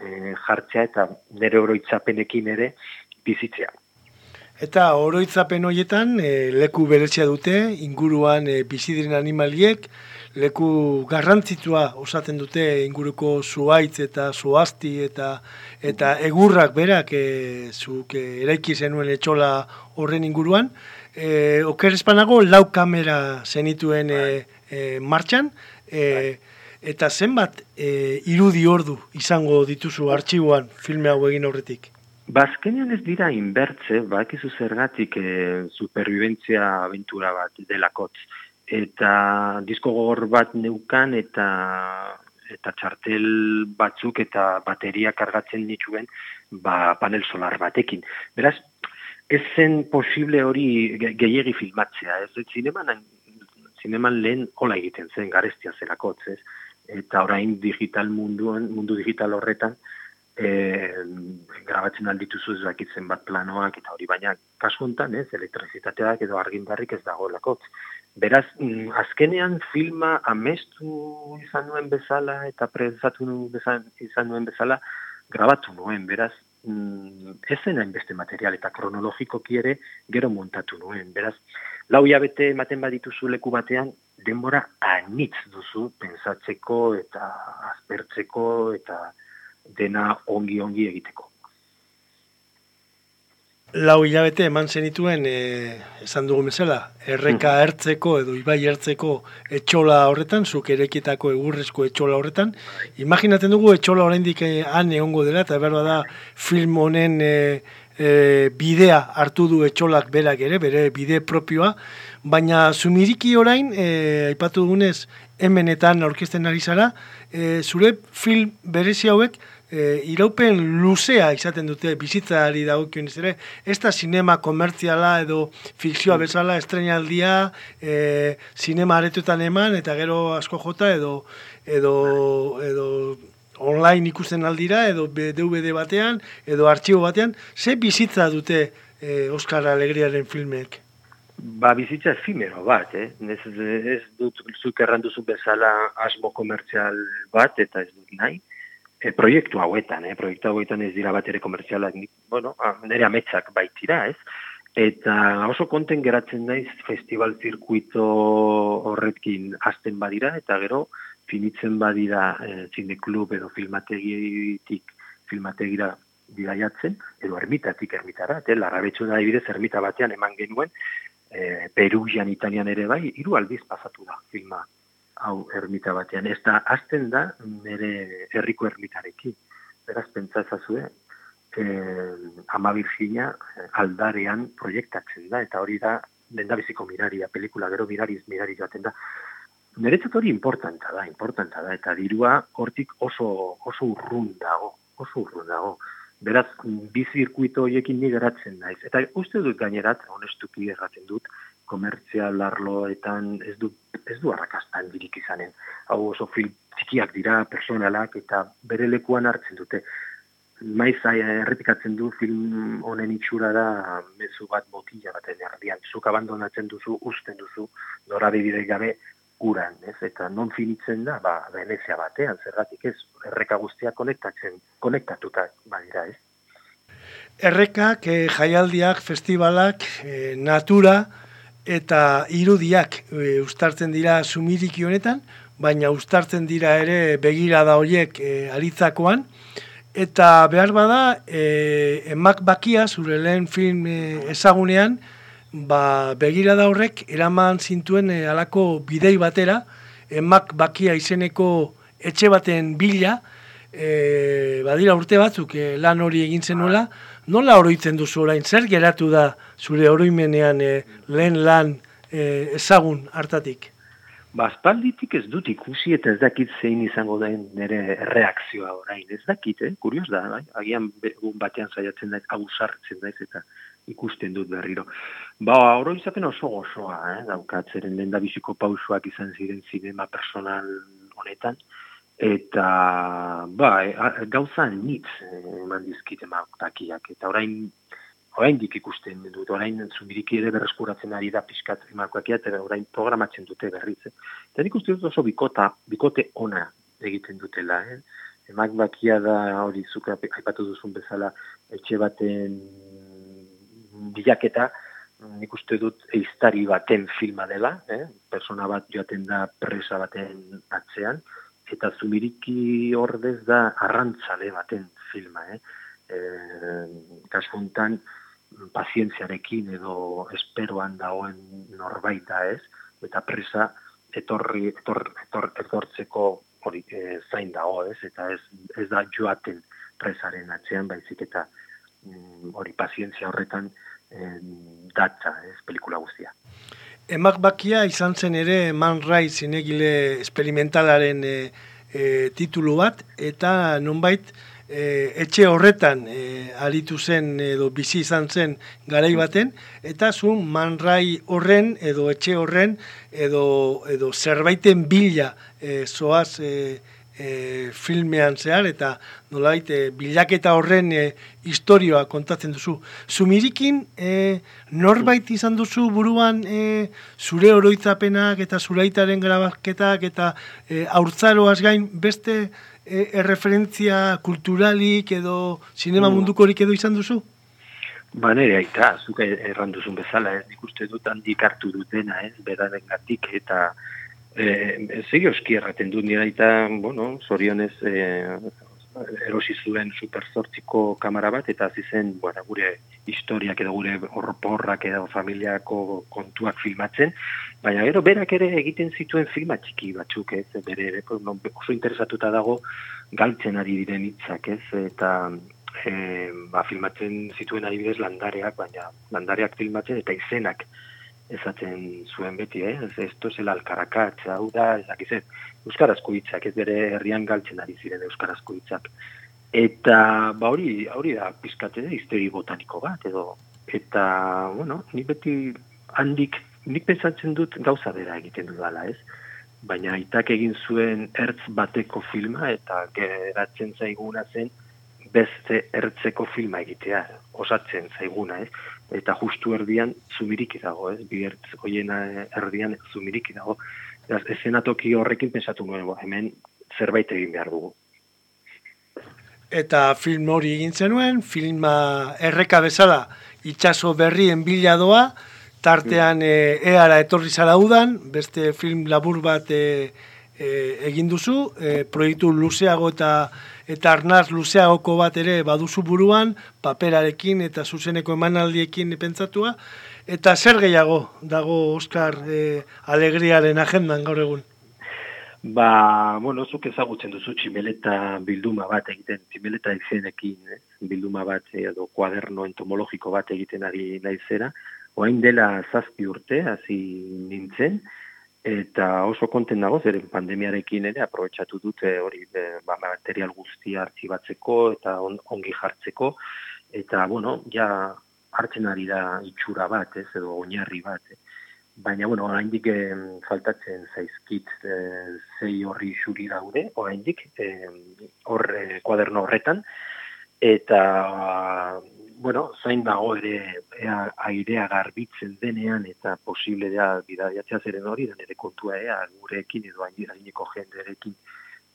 e, jartzea eta nire oroitzapenekin ere bizitzea. Eta oroitzapen horietan e, leku berezia dute, inguruan e, bizidiren animaliek, leku garrantzitua osaten dute inguruko zuaitz eta zuazti eta eta egurrak berak e, zuk e, eraiki zenuen etxola horren inguruan. E, oker espanago lau kamera zenituen e, e, martxan, e, eta zenbat e, irudi ordu izango dituzu artxiboan filme hau egin horretik? Bazkenean ez dira inbertze, bakizu zergatik e, superviventzia aventura bat delakotz. Eta disko gogor bat neukan eta eta txartel batzuk eta bateria kargatzen dituen ba, panel solar batekin. Beraz, ez zen posible hori gehiegi filmatzea. Ez zineman, zineman lehen hola egiten zen garestia zelakotz, ez? Eta orain digital munduan, mundu digital horretan, e, grabatzen aldituzu ez dakitzen bat planoak eta hori baina kasu honetan, ez, elektrizitateak edo argindarrik ez dagoelako. Beraz, mm, azkenean filma amestu izan nuen bezala eta prezatu bezan, izan nuen bezala grabatu nuen, beraz, mm, ez zen beste material eta kronologikoki ere gero montatu nuen. Beraz, lau jabete ematen badituzu leku batean, denbora anitz duzu pensatzeko eta azpertzeko eta dena ongi ongi egiteko. Lau hilabete eman zenituen, e, esan dugu mesela, erreka hmm. ertzeko edo ibai ertzeko etxola horretan, zuk erekitako egurrezko etxola horretan. Imaginaten dugu etxola oraindik eh, han egongo dela, eta berba da film honen e, bidea hartu du etxolak berak ere, bere bide propioa, baina zumiriki orain, e, aipatu dugunez, hemenetan aurkezten ari zara, e, zure film berezi hauek, e, iraupen luzea izaten dute bizitzari dagokion ez ere, ez da sinema komertziala edo fikzioa bezala estrenaldia, e, sinema aretuetan eman, eta gero asko jota edo, edo, edo online ikusten aldira, edo DVD batean, edo artxibo batean, ze bizitza dute e, Oscar Alegriaren filmek? Ba, bizitza efimero bat, eh? Ez, ez dut zuk erranduzu bezala asmo komertzial bat, eta ez dut nahi e, proiektu hauetan, eh, proiektu hauetan ez dira bat ere komertzialak, bueno, nire ametsak baitira, ez? Eta oso konten geratzen naiz festival zirkuito horretkin hasten badira, eta gero finitzen badira e, zine klub edo filmategitik filmategira bidaiatzen, edo ermitatik ermitara, eta larrabetxo da ibidez ermita batean eman genuen, e, Perugian, Italian ere bai, hiru aldiz pasatu da filma hau ermita batean. Ez da, azten da, nire herriko ermitarekin. Beraz, pentsa ezazue, e, ama Virginia aldarean proiektatzen da, eta hori da, lenda biziko miraria, pelikula gero mirariz, mirari joaten da. Neretzat hori importanta da, importanta da, eta dirua hortik oso, oso urrun dago, oso urrun dago. Beraz, bi zirkuito horiekin ni geratzen naiz. Eta uste dut gainerat, honestuki erraten dut, komertzial arloetan ez du, ez du arrakastan dirik izanen. Hau oso fil txikiak dira, personalak, eta bere lekuan hartzen dute. Maiz errepikatzen du film honen itxura da mezu bat botila baten erdian. Zuk abandonatzen duzu, usten duzu, nora bide gabe, uran, ez? Eta non finitzen da, ba, Venezia batean, zergatik ez, erreka guztiak konektatzen, konektatuta badira, ez? Errekak, eh, jaialdiak, festivalak, eh, natura eta irudiak eh, ustartzen dira sumiriki honetan, baina ustartzen dira ere begirada horiek eh, aritzakoan, eta behar bada, eh, emak bakia, zure lehen film eh, ezagunean, ba, begira da horrek eraman zintuen e, alako bidei batera, emak bakia izeneko etxe baten bila, e, badira urte batzuk e, lan hori egin zenuela, nola oroitzen duzu orain, zer geratu da zure oroimenean e, lehen lan e, ezagun hartatik? Ba, espalditik ez dut ikusi eta ez dakit zein izango da nire reakzioa orain. Ez dakit, eh? kurios da, bai? agian batean saiatzen da, hau sartzen da, eta ikusten dut berriro. Ba, oro izaten oso gozoa, eh, daukatzeren lehen biziko pausuak izan ziren zinema personal honetan, eta ba, e, gauza nitz eh, eman dizkite mautakiak, eta orain orain dik ikusten dut, orain zumiriki ere berreskuratzen ari da pixkat emakoakia, eta orain programatzen dute berriz. Eh. Eta nik uste dut oso bikota, bikote ona egiten dutela, eh? Emak bakia da hori zuka aipatu duzun bezala etxe baten bilaketa, nik uste dut eiztari baten filma dela, eh? persona bat joaten da presa baten atzean, eta zumiriki ordez da arrantzale baten filma. Eh? E, kasuntan, pazientziarekin edo esperoan dagoen norbait da ez, eta presa etorri, etor, etor, etortzeko hori e, zain dago ez, eta ez, ez da joaten presaren atzean, baizik eta mm, hori pazientzia horretan datza, ez, pelikula guztia. Emak bakia izan zen ere Man Ray zinegile experimentalaren e, e, titulu bat, eta nonbait e, etxe horretan e, aritu zen edo bizi izan zen garai baten, eta zu Man Ray horren edo etxe horren edo, edo zerbaiten bila e, zoaz e, e, filmean zehar eta nolait e, bilaketa horren e, historioa kontatzen duzu. Zumirikin e, norbait izan duzu buruan e, zure oroitzapenak eta zureitaren grabaketak eta e, aurtzaroaz gain beste e, erreferentzia kulturalik edo sinema mm. mundukorik edo izan duzu? Ba nire aita, zuka erran duzun bezala, ez ikuste dut handik hartu dutena, ez, beraren gatik, eta Eh, Zegi oski erraten du nira eta, bueno, zorionez eh, erosi zuen superzortziko kamara bat, eta zizen, bueno, gure historiak edo gure horporrak edo familiako kontuak filmatzen, baina gero berak ere egiten zituen filma txiki batzuk, ez, bere, oso interesatuta dago galtzen ari diren hitzak, ez, eta e, ba, filmatzen zituen adibidez landareak, baina landareak filmatzen eta izenak ezaten zuen beti, eh? ez ez zela alkarakatz, hau da, ezakizet, Euskarazko hitzak, ez bere herrian galtzen ari ziren Euskarazko hitzak. Eta, ba hori, hori da, pizkatzen, histeri botaniko bat, edo, eta, bueno, ni beti handik, nik pensatzen dut gauza bera egiten dudala, ez? Baina itak egin zuen ertz bateko filma, eta geratzen zaiguna zen, beste ertzeko filma egitea, osatzen zaiguna, ez? Eta justu erdian zumiriki dago, ez? Bi ertz hoiena erdian zumiriki dago. Ez esenatoki horrekin pensatu nuen, hemen zerbait egin behar dugu. Eta film hori egin zenuen, filma erreka bezala itxaso berrien biladoa, tartean mm. e, eara etorri zara udan, beste film labur bat e, e, egin duzu, e, proiektu luzeago eta eta arnaz luzeagoko bat ere baduzu buruan, paperarekin eta zuzeneko emanaldiekin pentsatua, eta zer gehiago dago Oskar e, alegriaren agendan gaur egun? Ba, bueno, zuk ezagutzen duzu tximeleta bilduma bat egiten, tximeleta izenekin, eh? bilduma bat edo kuaderno entomologiko bat egiten ari naizera, oain dela zazpi urte, hasi nintzen, eta oso konten dago, zeren pandemiarekin ere, aprobetsatu dute hori e, ba, material guztia artxibatzeko eta ongi jartzeko, eta, bueno, ja hartzen ari da itxura bat, ez, edo oinarri bat, eh. Baina, bueno, oraindik eh, faltatzen zaizkit eh, zei horri xuri daude, oraindik eh, hor eh, kuaderno horretan, eta bueno, zain dago ere ea, airea garbitzen denean eta posible da bidaiatzea zeren hori da nire kontua ea gurekin edo aineko jenderekin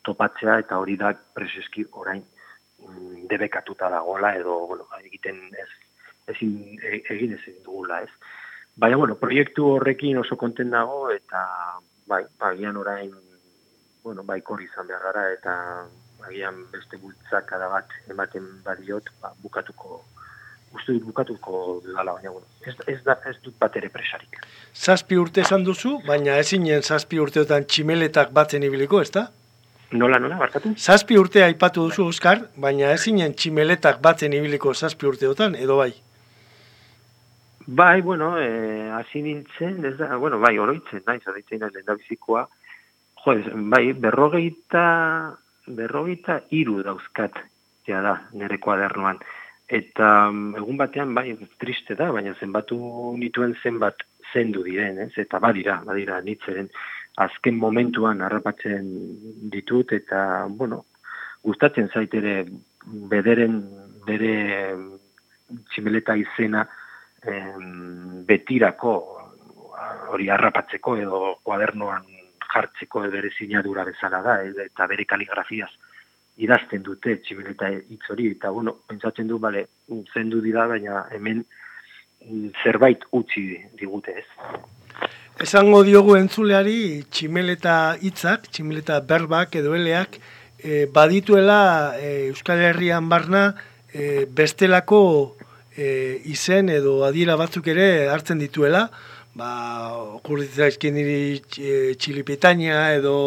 topatzea eta hori da preseski orain mm, debekatuta dagoela edo bueno, egiten ez ezin e, egin ezin dugula ez. Baina, bueno, proiektu horrekin oso konten dago eta bai, bagian orain bueno, bai korri izan behar gara eta agian beste bultzakada bat ematen badiot ba, bukatuko uste dut bukatuko dudala, baina bueno, ez, ez, da, ez dut bat ere presarik. Zazpi urte esan duzu, baina ezinen zazpi urteotan tximeletak batzen ibiliko, ez da? Nola, nola, barkatu? Zazpi urte aipatu duzu, Oskar, baina ezinen tximeletak batzen ibiliko zazpi urteotan, edo bai? Bai, bueno, eh, hasi nintzen, ez da, bueno, bai, oroitzen, naiz, oroitzen naiz, da bizikoa, jo, bai, berrogeita, berrogeita iru dauzkat, ja da, nire kuadernoan. Eta mm, egun batean, bai, triste da, baina zenbatu nituen zenbat zendu diren, ez? Eta badira, badira, nitzeren azken momentuan harrapatzen ditut, eta, bueno, gustatzen zaitere bederen, bere tximeleta izena em, betirako hori harrapatzeko edo kuadernoan jartzeko bere sinadura bezala da, eta bere kaligrafiaz idazten dute tximeleta hitz hori, eta bueno, pentsatzen du, bale, zendu dira, baina hemen mm, zerbait utzi digute ez. Esango diogu entzuleari tximeleta hitzak, tximeleta berbak edo eleak, e, badituela e, Euskal Herrian barna e, bestelako e, izen edo adiera batzuk ere hartzen dituela, ba, okurritzen zaizkin niri txilipetania edo,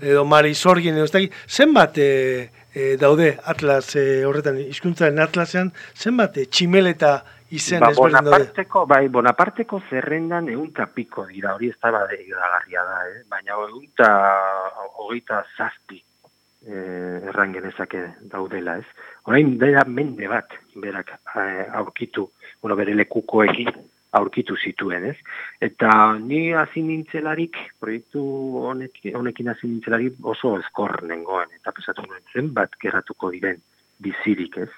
edo mari zorgin edo ez zenbat e, e, daude atlas e, horretan, izkuntzaren atlasean, zenbat e, tximeleta izen ba, ezberdin daude? Bai, bonaparteko zerrendan egun piko dira, hori ez da bade da, eh? baina egun hogeita zazpi eh, erran genezake daudela, ez? Horain, bera mende bat, berak eh, aurkitu, bueno, bere lekukoekin, aurkitu zituen, ez? Eta ni hasi nintzelarik, proiektu honekin, hasi nintzelarik oso ezkor nengoen, eta pesatu nuen zen bat geratuko diren bizirik, ez?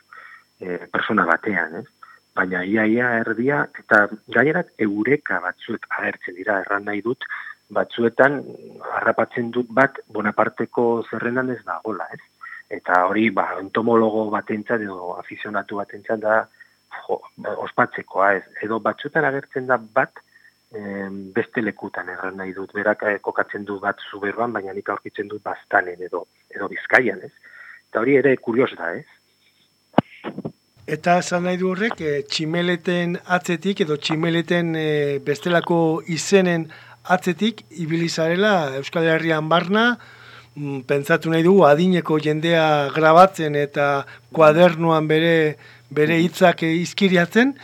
E, persona batean, ez? Baina iaia erdia, eta gainerat eureka batzuek agertzen dira, erran nahi dut, batzuetan harrapatzen dut bat Bonaparteko zerrendan ez dagola, ez? Eta hori, ba, entomologo batentzat edo afizionatu batentzat da, jo, ospatzekoa ez. Edo batzutan agertzen da bat beste lekutan erran nahi dut. Berak eh, kokatzen du bat zuberban, baina nik aurkitzen dut bastanen edo, edo bizkaian ez. Eta hori ere kurios da ez. Eta esan nahi du horrek, e, tximeleten atzetik edo tximeleten e, bestelako izenen atzetik ibilizarela Euskal Herrian barna, mm, pentsatu nahi dugu adineko jendea grabatzen eta kuadernoan bere bere hitzak izkiriatzen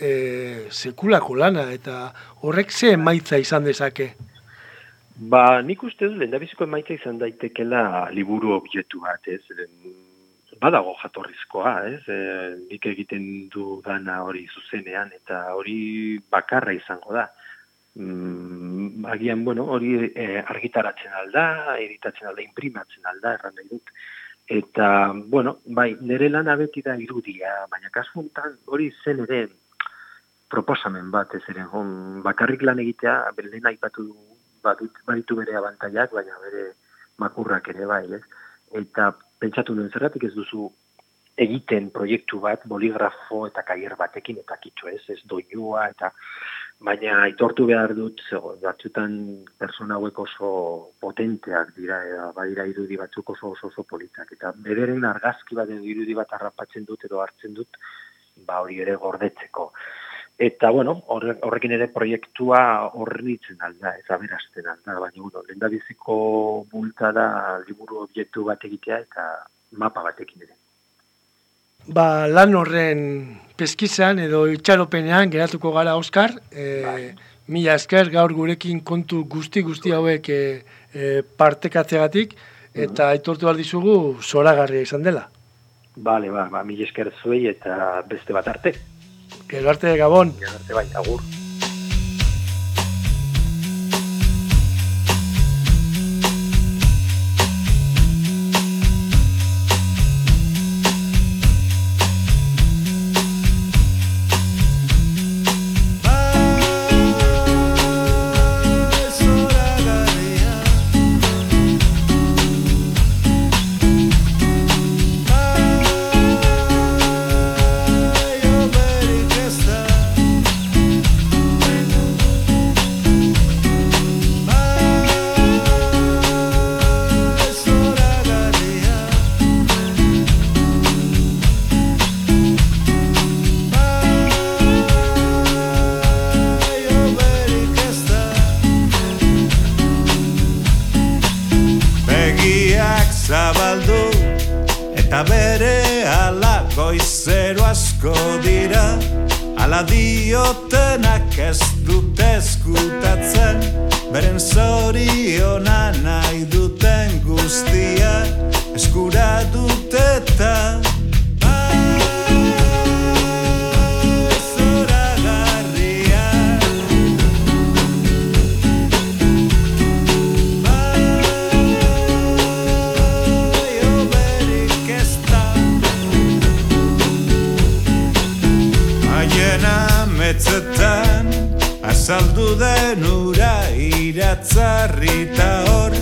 e, sekulako lana eta horrek ze emaitza izan dezake? Ba, nik uste dut, lendabiziko emaitza izan daitekela liburu objektu bat, ez? Badago jatorrizkoa, ez? E, nik egiten du dana hori zuzenean eta hori bakarra izango da. Mm, agian, bueno, hori e, argitaratzen alda, editatzen alda, imprimatzen alda, erran nahi dut. Eta, bueno, bai, nire lan abeti da irudia, baina kasuntan hori zen ere proposamen bat, ez ere, on, bakarrik lan egitea, belen aipatu badut, baditu bere abantaiak, baina bere makurrak ere bai, ez? Eta pentsatu duen zerratik ez duzu egiten proiektu bat, boligrafo eta kaier batekin eta kitxo ez, ez doinua eta baina aitortu behar dut, zego, batzutan persona hauek oso potenteak dira, eta badira irudi batzuk oso oso, oso politak, eta bederen argazki bat edo irudi bat harrapatzen dut edo hartzen dut, ba hori ere gordetzeko. Eta, bueno, horre- horrekin ere proiektua horritzen alda, ez aberazten alda, baina, bueno, lehen da biziko bulta da liburu objektu bat egitea eta mapa batekin ere. Ba, lan horren peskizan edo itxaropenean geratuko gara Oskar, e, mila esker gaur gurekin kontu guzti guzti hauek e, e, partekatzegatik eta aitortu behar dizugu zoragarria izan dela. Bale, ba, ba, mila esker zuei eta beste bat arte. Gero arte Gabon. Gero arte bai, agur. Ametzetan Azaldu den ura iratzarrita hor.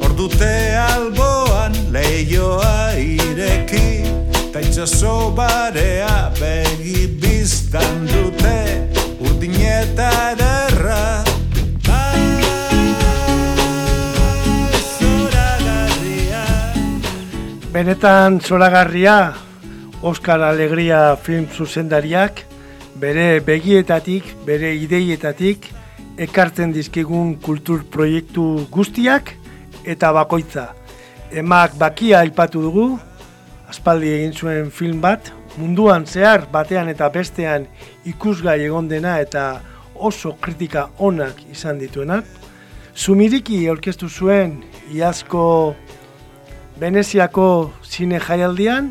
Ordute alboan leioa ireki Ta itxaso barea begi biztan dute. Urdineta zoragarria Benetan zoragarria Oskar Alegria film zuzendariak bere begietatik, bere ideietatik ekartzen dizkigun kultur proiektu guztiak eta bakoitza. Emak bakia aipatu dugu, aspaldi egin zuen film bat, munduan zehar batean eta bestean ikusgai egon dena eta oso kritika onak izan dituenak. Sumiriki aurkeztu zuen iazko Veneziako zine jaialdian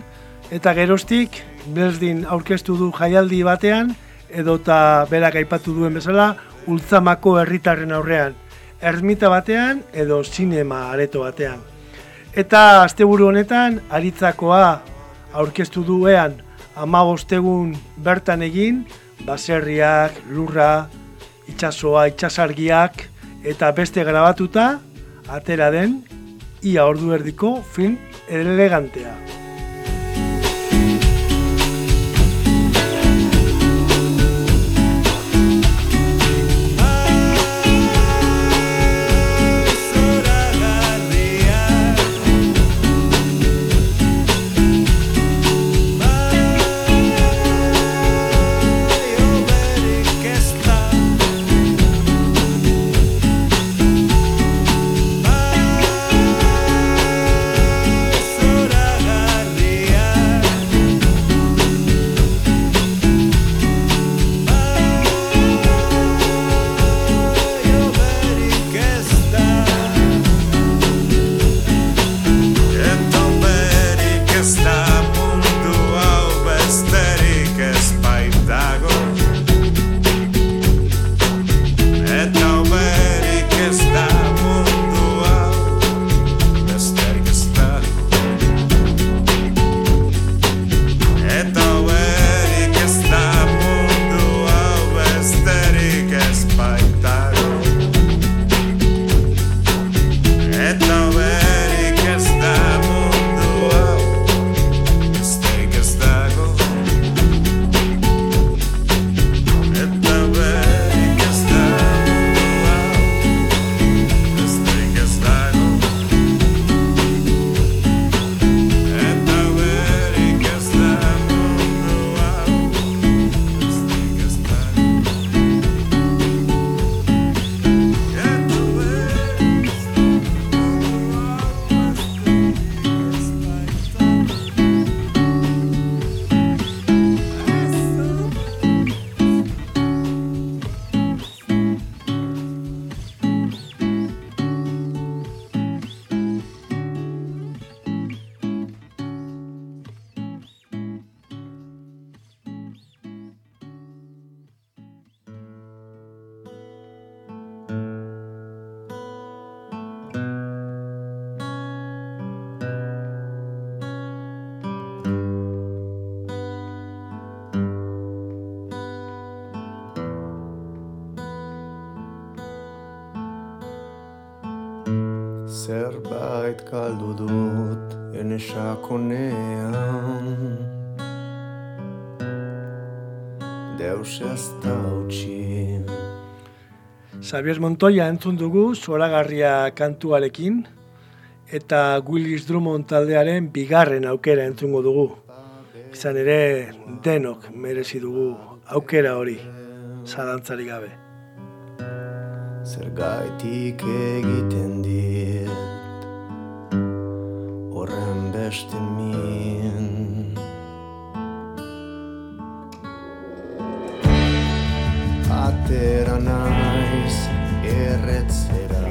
eta geroztik Berdin aurkeztu du jaialdi batean edota berak aipatu duen bezala Ultzamako herritarren aurrean, ermita batean edo sinema areto batean. Eta asteburu honetan aritzakoa aurkeztu duean amabostegun bertan egin, baserriak, lurra, itsasoa, itsasargiak eta beste grabatuta atera den ia ordu erdiko film elegantea. Xavier Montoya entzun dugu zoragarria kantuarekin eta Willis Drummond taldearen bigarren aukera entzungo dugu. Izan ere denok merezi dugu aukera hori, zalantzari gabe. Zergaitik egiten dit Horren beste min Atera naiz erretzera.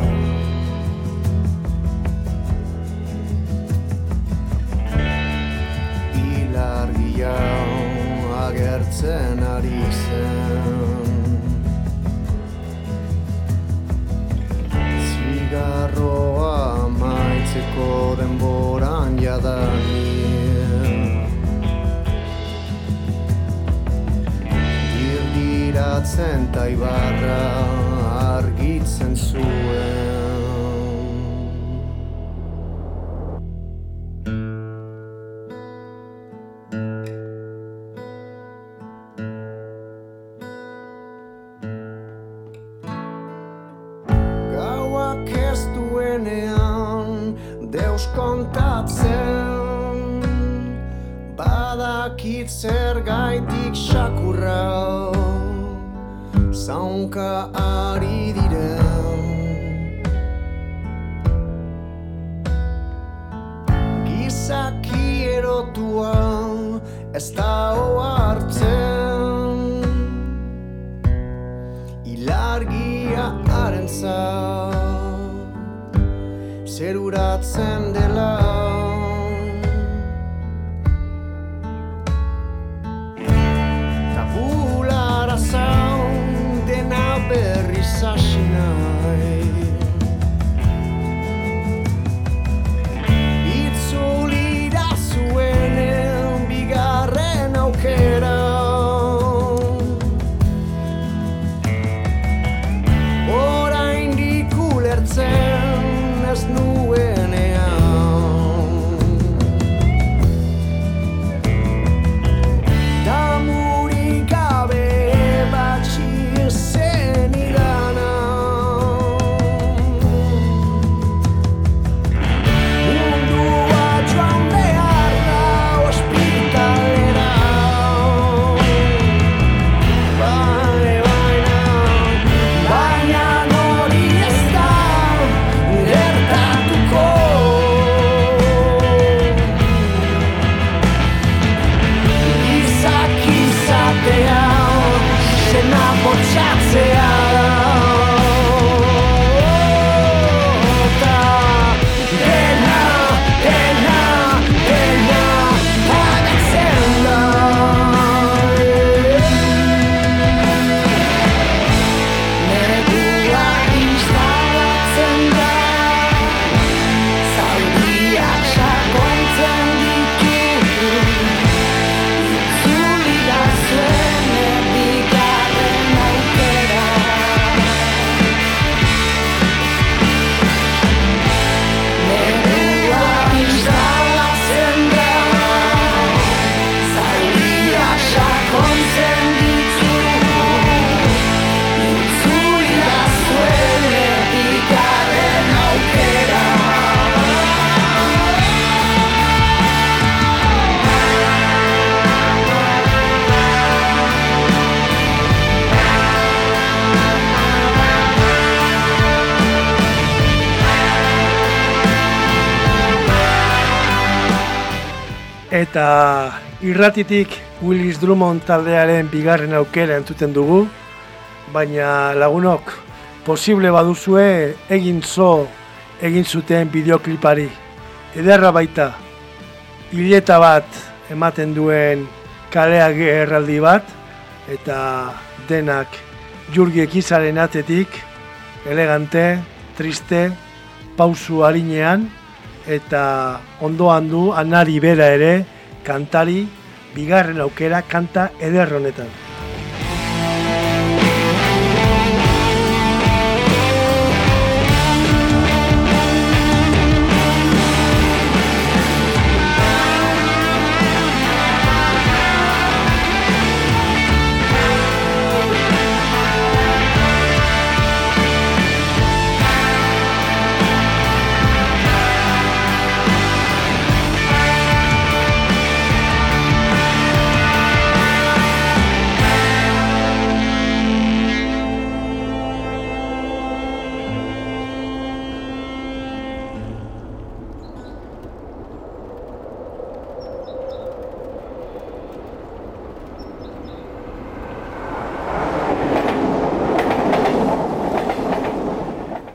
Ilargi hau agertzen ari zen. Zigarroa maitzeko denboran jadanik. Dirdiratzen ta beats and swear. Eta irratitik Willis Drummond taldearen bigarren aukera entzuten dugu, baina lagunok posible baduzue egin zo egin zuten bideoklipari. Ederra baita, hileta bat ematen duen kaleak erraldi bat, eta denak jurgiek izaren atetik, elegante, triste, pausu harinean, eta ondoan du anari bera ere kantari bigarren aukera kanta eder honetan.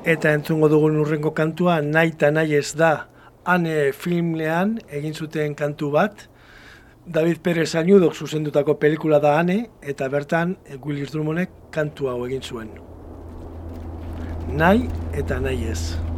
Eta entzungo dugun urrengo kantua, nahi eta nahi ez da, ane filmlean egin zuten kantu bat, David Perez Añudok zuzendutako pelikula da ane, eta bertan eh, Willis Drummondek kantu hau egin zuen. Nahi eta nahi ez.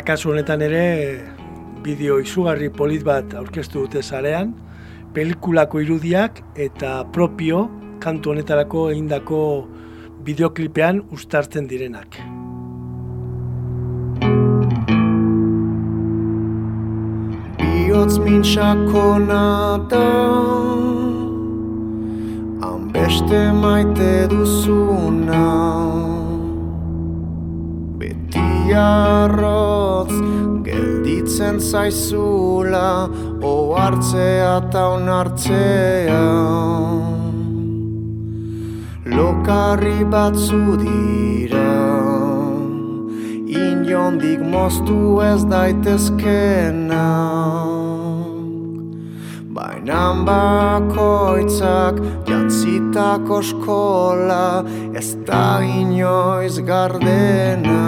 Eta kasu honetan ere, bideo izugarri polit bat aurkeztu dute zarean, pelikulako irudiak eta propio kantu honetarako egindako bideoklipean ustartzen direnak. Biotz min sakona da Han beste maite duzuna Beti arrotz gelditzen zaizula O hartzea eta onartzea. Lokarri batzu dira Inondik moztu ez daitezkena Bainan bakoitzak jantzitako eskola Ez da inoiz gardena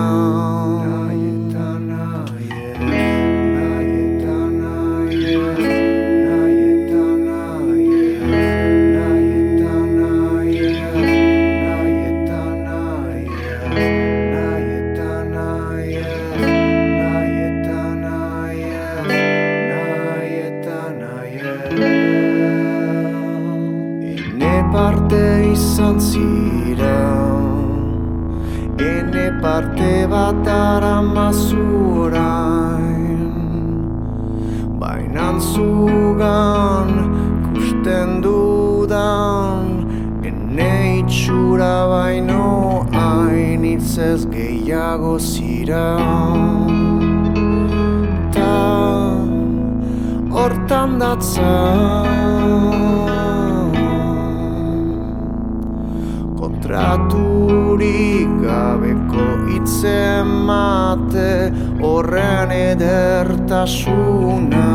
parte bat aramazurain Bainan zugan kusten dudan Ene itxura baino hainitz ez gehiago zira Ta hortan datza edertasuna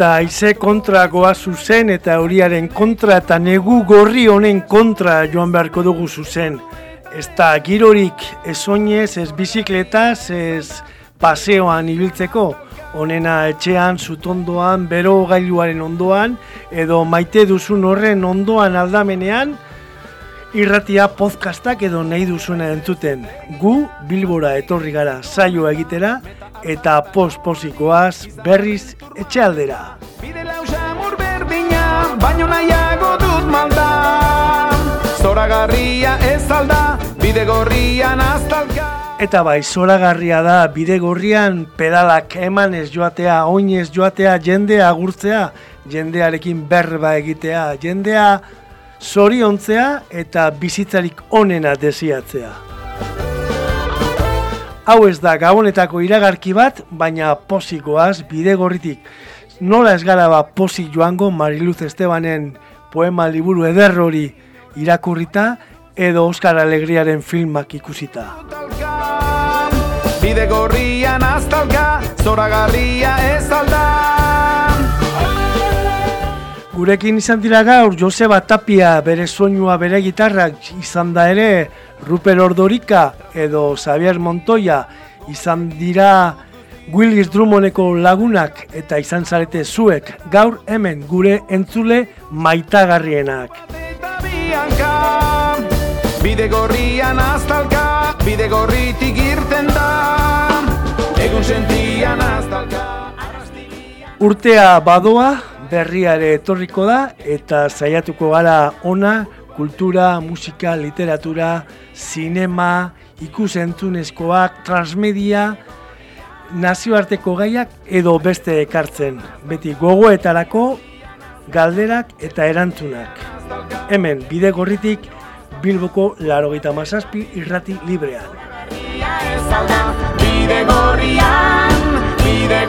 Eta aize kontra goa zuzen eta euriaren kontra eta negu gorri honen kontra joan beharko dugu zuzen. Ez da girorik ez oinez, ez bizikletaz, ez paseoan ibiltzeko, onena etxean, zutondoan, bero gailuaren ondoan, edo maite duzun horren ondoan aldamenean, irratia podcastak edo nahi duzuena entzuten. Gu Bilbora etorri gara saioa egitera eta post-posikoaz berriz etxealdera. Bide lausamur berdina, baino nahiago dut malda. Zoragarria ez alda, bide gorrian aztalka. Eta bai, zoragarria da bide gorrian pedalak emanez joatea, oinez joatea, jendea agurtzea, jendearekin berba egitea, jendea zoriontzea eta bizitzarik onena desiatzea. Hau ez da gabonetako iragarki bat, baina posikoaz bide gorritik. Nola ez gara ba posik joango Mariluz Estebanen poema liburu eder hori irakurrita edo Oskar Alegriaren filmak ikusita. Bide gorrian aztalka, zoragarria ez alda. Gurekin izan dira gaur Joseba Tapia bere soinua bere gitarrak izan da ere Ruper Ordorika edo Xavier Montoya izan dira Willis Drummondeko lagunak eta izan zarete zuek gaur hemen gure entzule maitagarrienak. Bide gorrian aztalka, bide gorritik irten da. Egun sentian aztalka. Urtea badoa, berria ere etorriko da eta saiatuko gara ona kultura, musika, literatura, sinema, ikusentzunezkoak, transmedia, nazioarteko gaiak edo beste ekartzen. Beti gogoetarako galderak eta erantzunak. Hemen bide gorritik Bilboko larogeita mazazpi irrati librean. Bide gorrian, bide